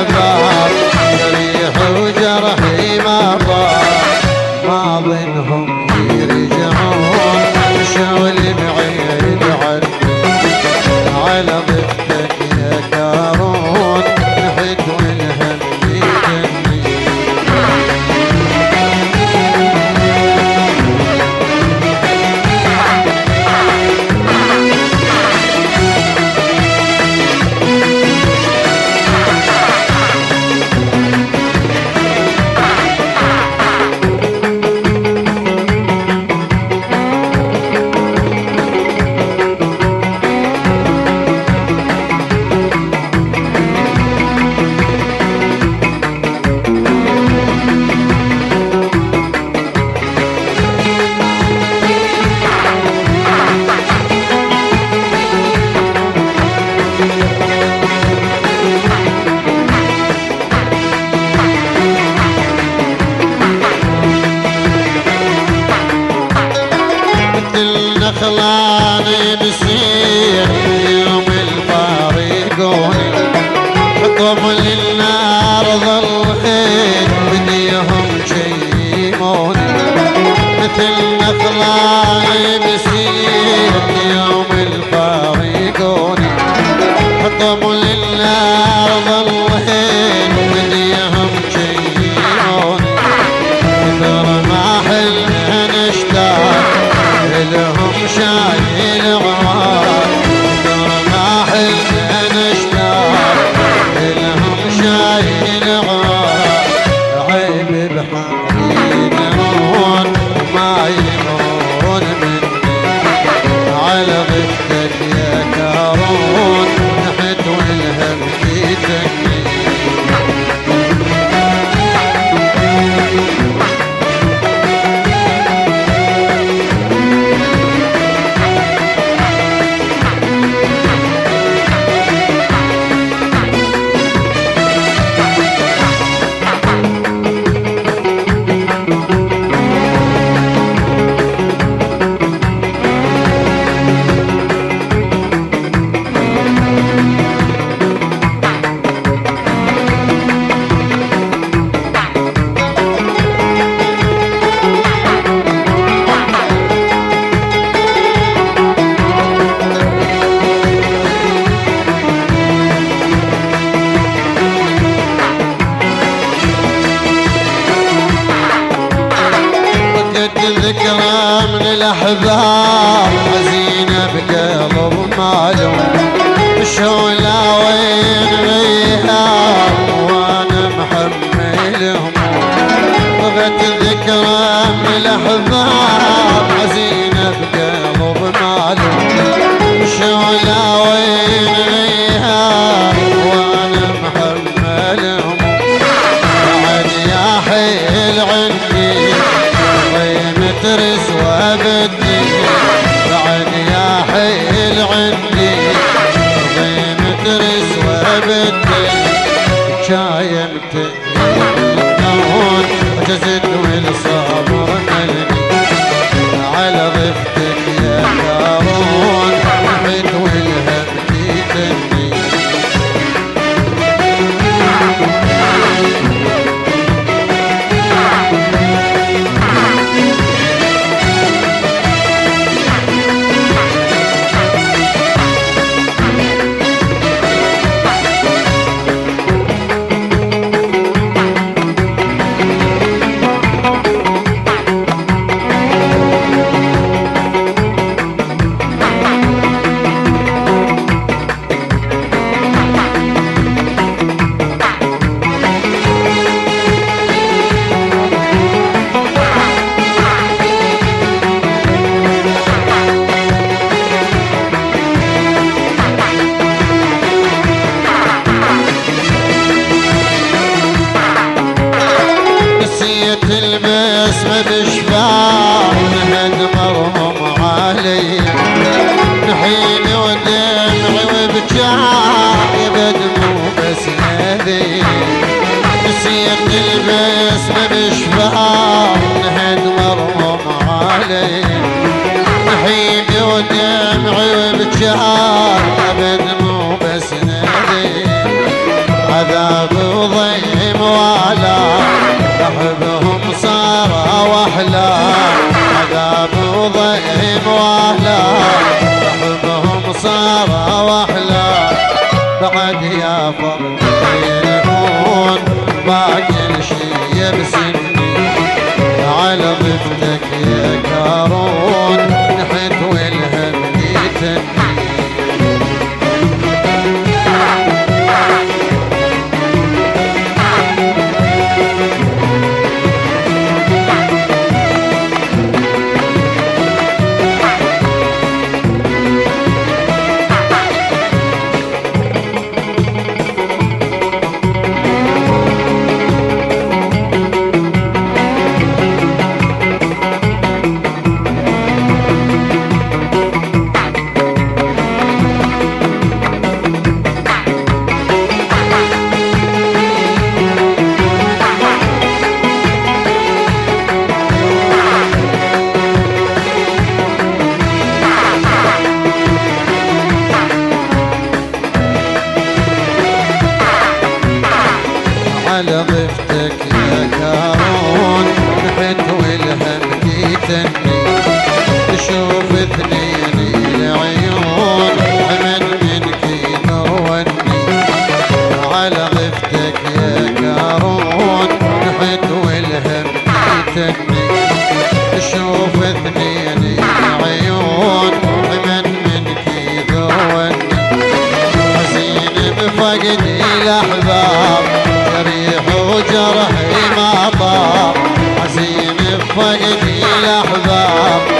الأحباب جريح وجرحي ما ضاع ما ظنهم يرجعون شو اللي وللنار ضربت بديهم جيمون مثل نخلة بسيط يوم من الاحباب حزينه بقلب مالهم عذاب وضيم ولا احبهم صار وأحلى. عذاب وضيم ولا احبهم صار وأحلى. بعد يا فرد يلفون باقي الشي يبسمني على ضفتك يا كارون نحت والهم يتني. على ضفتك يا كارون نحت والهم يتني يا حباب.